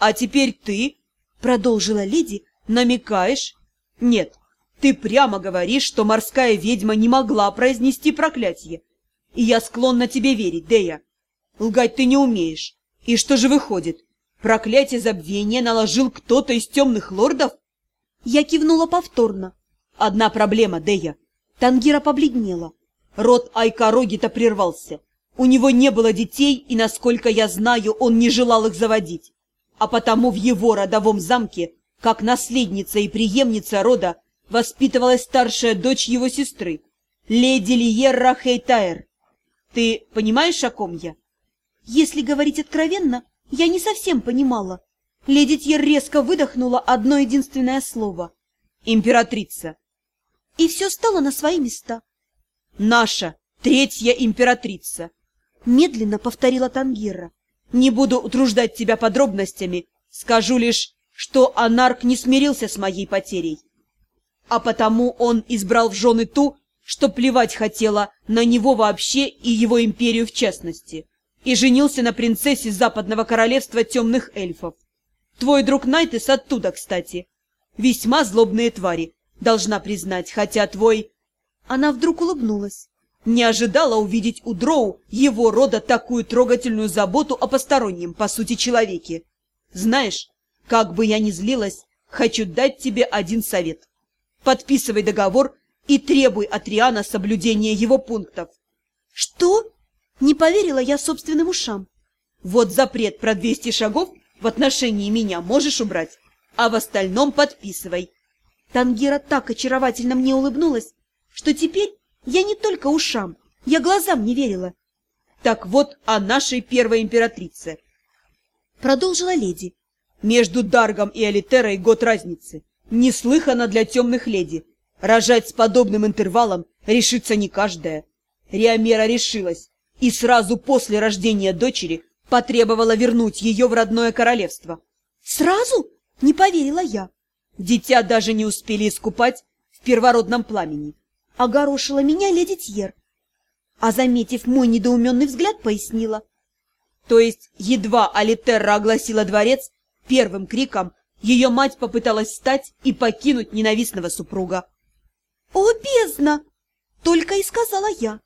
А теперь ты, — продолжила леди, — намекаешь? Нет, ты прямо говоришь, что морская ведьма не могла произнести проклятие. И я склонна тебе верить, Дея. Лгать ты не умеешь. И что же выходит? Проклятие забвения наложил кто-то из темных лордов? Я кивнула повторно. Одна проблема, Дея. Тангира побледнела. Род Айкарогита прервался. У него не было детей, и, насколько я знаю, он не желал их заводить. А потому в его родовом замке, как наследница и преемница рода, воспитывалась старшая дочь его сестры, леди Лиерра Хейтайр. Ты понимаешь, о ком я? Если говорить откровенно, я не совсем понимала. Леди Тьер резко выдохнула одно единственное слово. Императрица. И все стало на свои места. Наша третья императрица. Медленно повторила Тангира. Не буду утруждать тебя подробностями, скажу лишь, что Анарк не смирился с моей потерей. А потому он избрал в жены ту, что плевать хотела на него вообще и его империю в частности, и женился на принцессе западного королевства темных эльфов. Твой друг Найтес оттуда, кстати. Весьма злобные твари, должна признать, хотя твой... Она вдруг улыбнулась. Не ожидала увидеть у Дроу его рода такую трогательную заботу о постороннем, по сути, человеке. Знаешь, как бы я ни злилась, хочу дать тебе один совет. Подписывай договор и требуй от Риана соблюдения его пунктов. Что? Не поверила я собственным ушам. Вот запрет про 200 шагов в отношении меня можешь убрать, а в остальном подписывай. Тангира так очаровательно мне улыбнулась, что теперь я не только ушам, я глазам не верила. Так вот о нашей первой императрице. Продолжила леди. Между Даргом и Алитерой год разницы. Неслыханно для темных леди. Рожать с подобным интервалом решится не каждая. Риамера решилась, и сразу после рождения дочери потребовала вернуть ее в родное королевство. Сразу? Не поверила я. Дитя даже не успели искупать в первородном пламени огорошила меня леди Тьер. А, заметив мой недоуменный взгляд, пояснила. То есть, едва Алитерра огласила дворец, первым криком ее мать попыталась встать и покинуть ненавистного супруга. «О, бездна!» — только и сказала я.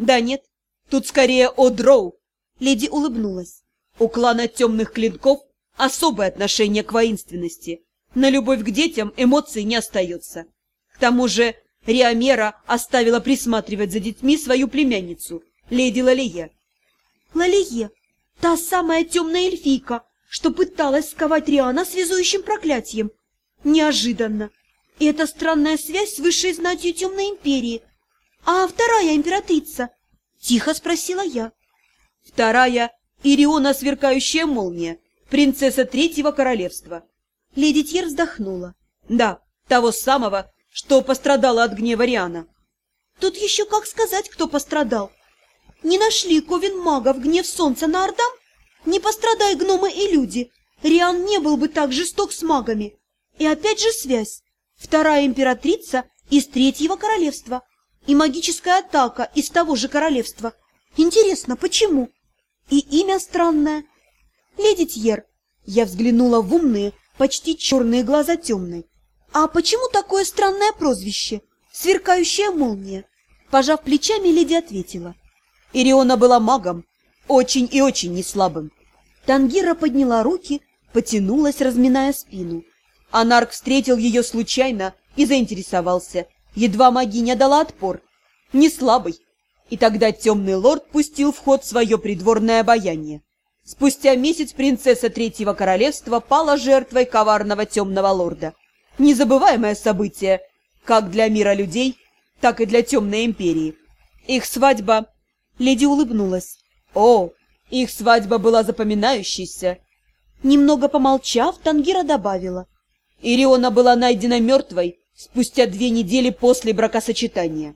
«Да нет, тут скорее о дроу!» — леди улыбнулась. «У клана темных клинков особое отношение к воинственности. На любовь к детям эмоций не остается. К тому же Риамера оставила присматривать за детьми свою племянницу, леди Лалие. Лалие, та самая темная эльфийка, что пыталась сковать Риана связующим проклятием. Неожиданно. И эта странная связь с высшей знатью темной империи. А вторая императрица? Тихо спросила я. Вторая — Ириона Сверкающая Молния, принцесса Третьего Королевства. Леди Тьер вздохнула. Да, того самого, что пострадала от гнева Риана. Тут еще как сказать, кто пострадал. Не нашли Ковен мага в гнев солнца на Ордам? Не пострадай гномы и люди. Риан не был бы так жесток с магами. И опять же связь. Вторая императрица из Третьего королевства. И магическая атака из того же королевства. Интересно, почему? И имя странное. Леди Тьер. Я взглянула в умные, почти черные глаза темной. «А почему такое странное прозвище? Сверкающая молния?» Пожав плечами, леди ответила. Ириона была магом, очень и очень неслабым. Тангира подняла руки, потянулась, разминая спину. Анарк встретил ее случайно и заинтересовался. Едва магиня дала отпор. Не слабый. И тогда темный лорд пустил в ход свое придворное обаяние. Спустя месяц принцесса Третьего Королевства пала жертвой коварного темного лорда незабываемое событие, как для мира людей, так и для темной империи. Их свадьба... Леди улыбнулась. О, их свадьба была запоминающейся. Немного помолчав, Тангира добавила. Ириона была найдена мертвой спустя две недели после бракосочетания.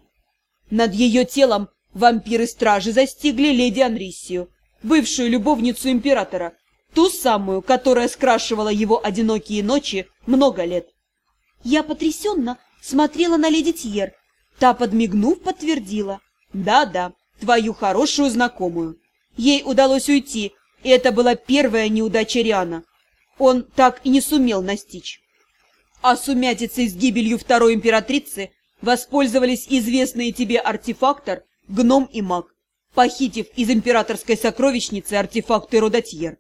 Над ее телом вампиры-стражи застигли леди Анрисию, бывшую любовницу императора, ту самую, которая скрашивала его одинокие ночи много лет. Я потрясенно смотрела на леди Тьер. Та, подмигнув, подтвердила. «Да-да, твою хорошую знакомую. Ей удалось уйти, и это была первая неудача Риана. он так и не сумел настичь. А сумятицей с гибелью второй императрицы воспользовались известные тебе артефактор, гном и маг, похитив из императорской сокровищницы артефакты Родотьер.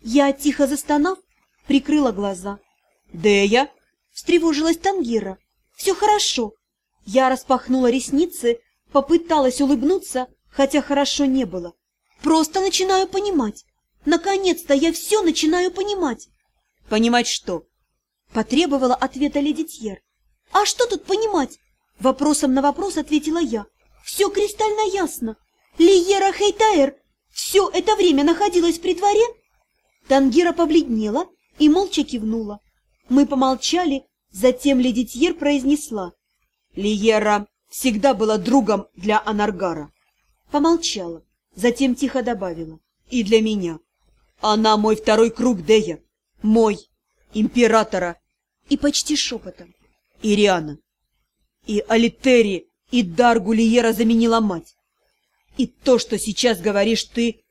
Я, тихо застонав, прикрыла глаза. Дея? Встревожилась Тангира. Все хорошо. Я распахнула ресницы, попыталась улыбнуться, хотя хорошо не было. Просто начинаю понимать. Наконец-то я все начинаю понимать. Понимать что? Потребовала ответа леди Тьер. А что тут понимать? Вопросом на вопрос ответила я. Все кристально ясно. Лиера Хейтаэр все это время находилась при дворе? Тангира побледнела и молча кивнула. Мы помолчали, затем леди Тьер произнесла. Лиера всегда была другом для Анаргара. Помолчала, затем тихо добавила. И для меня. Она мой второй круг, Дея. Мой, императора. И почти шепотом. Ириана. И Алитери, и Даргу Лиера заменила мать. И то, что сейчас говоришь ты...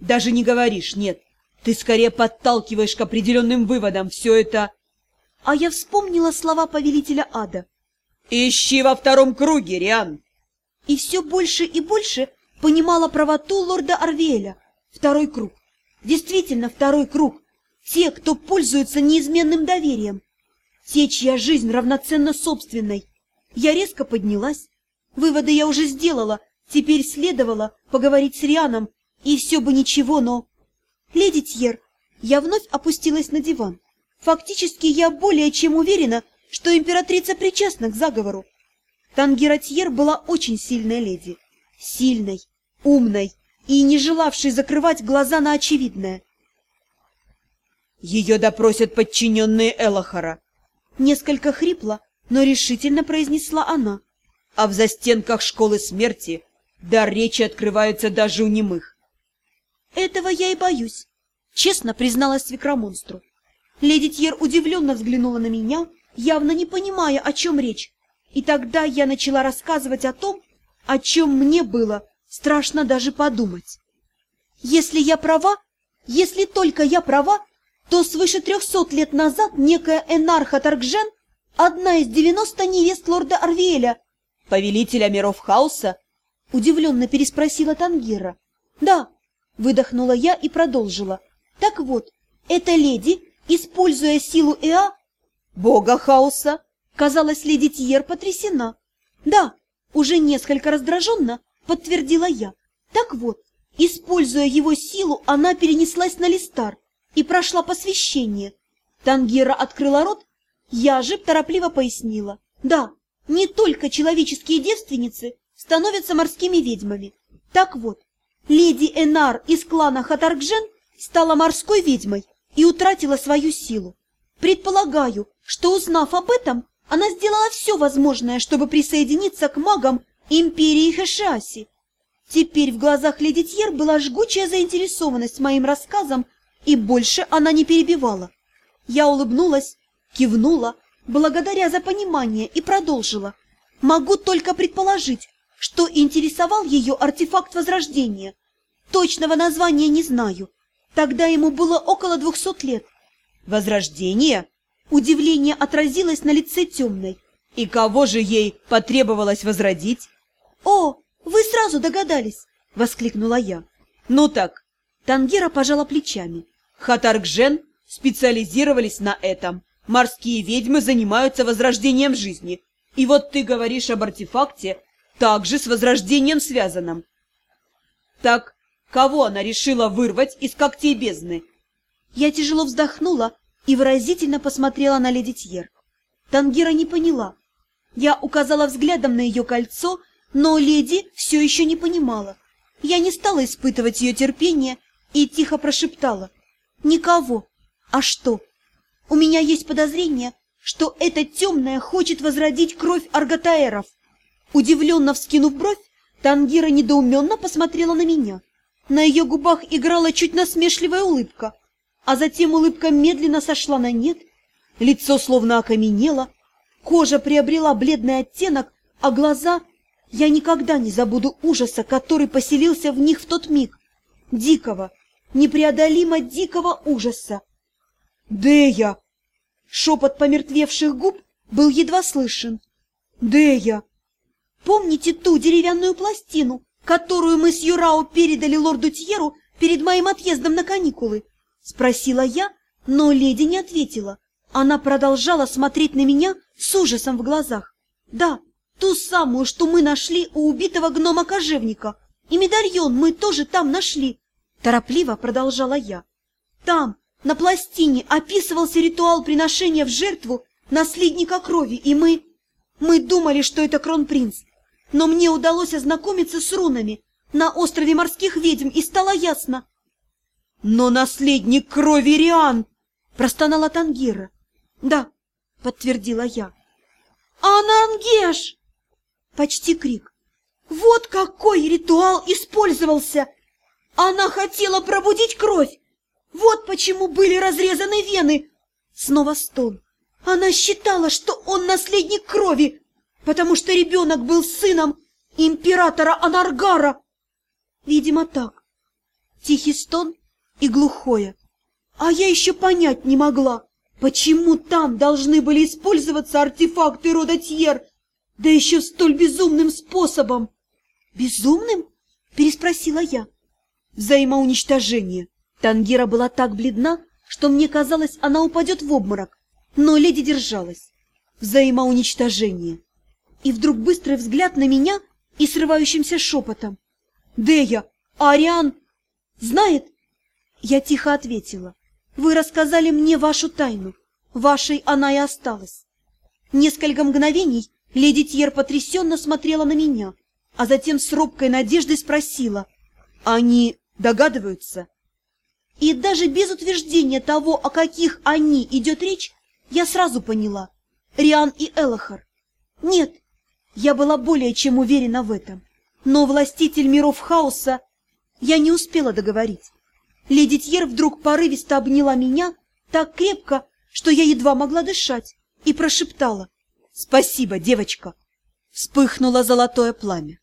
Даже не говоришь, нет. Ты скорее подталкиваешь к определенным выводам. Все это... А я вспомнила слова повелителя ада. «Ищи во втором круге, Риан!» И все больше и больше понимала правоту лорда Арвеля. Второй круг. Действительно, второй круг. Те, кто пользуется неизменным доверием. Те, чья жизнь равноценна собственной. Я резко поднялась. Выводы я уже сделала. Теперь следовало поговорить с Рианом. И все бы ничего, но... Леди Тьер, я вновь опустилась на диван. Фактически я более чем уверена, что императрица причастна к заговору. Тангира Тьер была очень сильной леди. Сильной, умной и не желавшей закрывать глаза на очевидное. Ее допросят подчиненные Элохара. Несколько хрипло, но решительно произнесла она. А в застенках школы смерти дар речи открывается даже у немых. Этого я и боюсь, честно призналась свекромонстру. Леди Тьер удивленно взглянула на меня, явно не понимая, о чем речь. И тогда я начала рассказывать о том, о чем мне было страшно даже подумать. Если я права, если только я права, то свыше трехсот лет назад некая Энарха Таргжен, одна из девяносто невест лорда Арвиэля, повелителя миров хаоса, удивленно переспросила Тангира. Да, выдохнула я и продолжила. Так вот, эта леди, используя силу Эа, бога хаоса, казалось, леди Тьер потрясена. Да, уже несколько раздраженно подтвердила я. Так вот, используя его силу, она перенеслась на Листар и прошла посвящение. Тангира открыла рот, я же торопливо пояснила. Да, не только человеческие девственницы становятся морскими ведьмами. Так вот, леди Энар из клана Хатаргжен стала морской ведьмой и утратила свою силу. Предполагаю, что, узнав об этом, она сделала все возможное, чтобы присоединиться к магам империи Хэшаси. Теперь в глазах леди Тьер была жгучая заинтересованность моим рассказом, и больше она не перебивала. Я улыбнулась, кивнула, благодаря за понимание, и продолжила. Могу только предположить, что интересовал ее артефакт Возрождения. Точного названия не знаю. Тогда ему было около двухсот лет. Возрождение? Удивление отразилось на лице темной. И кого же ей потребовалось возродить? «О, вы сразу догадались!» — воскликнула я. «Ну так!» Тангера пожала плечами. «Хатаргжен специализировались на этом. Морские ведьмы занимаются возрождением жизни. И вот ты говоришь об артефакте, также с возрождением связанном. Так кого она решила вырвать из когтей бездны?» Я тяжело вздохнула и выразительно посмотрела на леди Тьер. Тангера не поняла. Я указала взглядом на ее кольцо — но леди все еще не понимала. Я не стала испытывать ее терпение и тихо прошептала. «Никого. А что? У меня есть подозрение, что эта темная хочет возродить кровь арготаэров». Удивленно вскинув бровь, Тангира недоуменно посмотрела на меня. На ее губах играла чуть насмешливая улыбка, а затем улыбка медленно сошла на нет, лицо словно окаменело, кожа приобрела бледный оттенок, а глаза я никогда не забуду ужаса, который поселился в них в тот миг. Дикого, непреодолимо дикого ужаса. Дея! Шепот помертвевших губ был едва слышен. Дея! Помните ту деревянную пластину, которую мы с Юрао передали лорду Тьеру перед моим отъездом на каникулы? Спросила я, но леди не ответила. Она продолжала смотреть на меня с ужасом в глазах. Да, ту самую, что мы нашли у убитого гнома-кожевника. И медальон мы тоже там нашли. Торопливо продолжала я. Там, на пластине, описывался ритуал приношения в жертву наследника крови, и мы... Мы думали, что это кронпринц. Но мне удалось ознакомиться с рунами на острове морских ведьм, и стало ясно. Но наследник крови Риан! Простонала Тангира. Да, подтвердила я. Анангеш! Почти крик. Вот какой ритуал использовался! Она хотела пробудить кровь! Вот почему были разрезаны вены! Снова стон. Она считала, что он наследник крови, потому что ребенок был сыном императора Анаргара. Видимо, так. Тихий стон и глухое. А я еще понять не могла, почему там должны были использоваться артефакты рода Тьер, да еще столь безумным способом. «Безумным?» – переспросила я. «Взаимоуничтожение». Тангира была так бледна, что мне казалось, она упадет в обморок, но леди держалась. «Взаимоуничтожение». И вдруг быстрый взгляд на меня и срывающимся шепотом. «Дея, Ариан знает?» Я тихо ответила. «Вы рассказали мне вашу тайну. Вашей она и осталась». Несколько мгновений леди Тьер потрясенно смотрела на меня – а затем с робкой надеждой спросила. «Они догадываются?» И даже без утверждения того, о каких «они» идет речь, я сразу поняла. Риан и Элохар. Нет, я была более чем уверена в этом. Но властитель миров хаоса... Я не успела договорить. Леди Тьер вдруг порывисто обняла меня так крепко, что я едва могла дышать, и прошептала. «Спасибо, девочка!» Вспыхнуло золотое пламя.